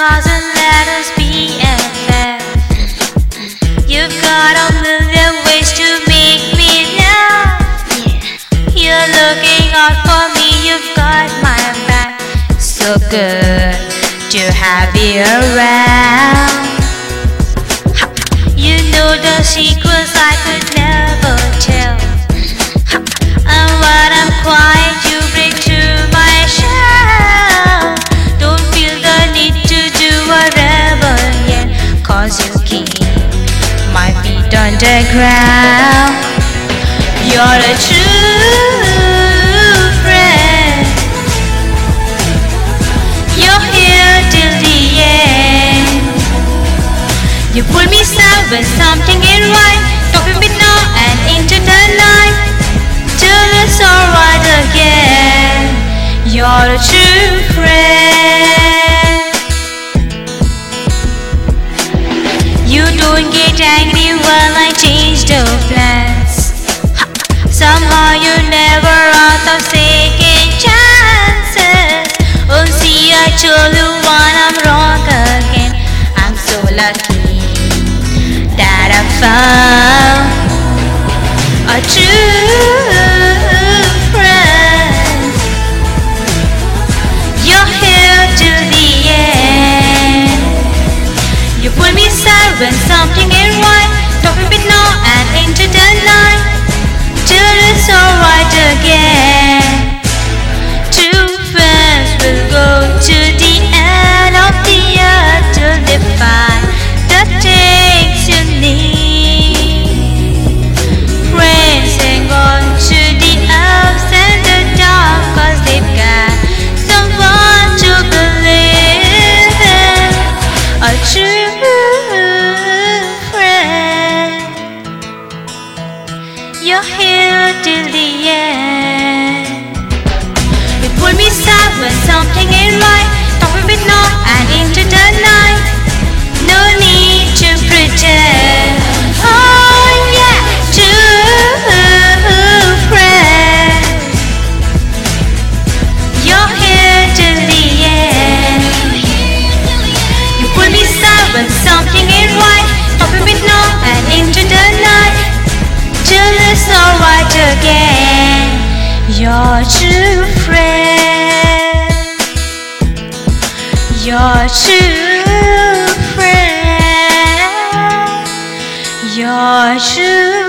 let us be You've got a million ways to make me laugh. You're looking out for me, you've got my back. So good to have you around. You know the secrets I could underground. You're a true friend. You're here till the end. You pull me aside when something ain't right. Talking me now and into the night. Till it's alright again. You're a true friend. Get angry when I change the plans. Somehow you never out of second chances. Oh, see, I you when I'm wrong again. I'm so lucky that I found a true friend. You're here till the end. You pull me when something ain't right. Your true friend. Your true friend. Your true.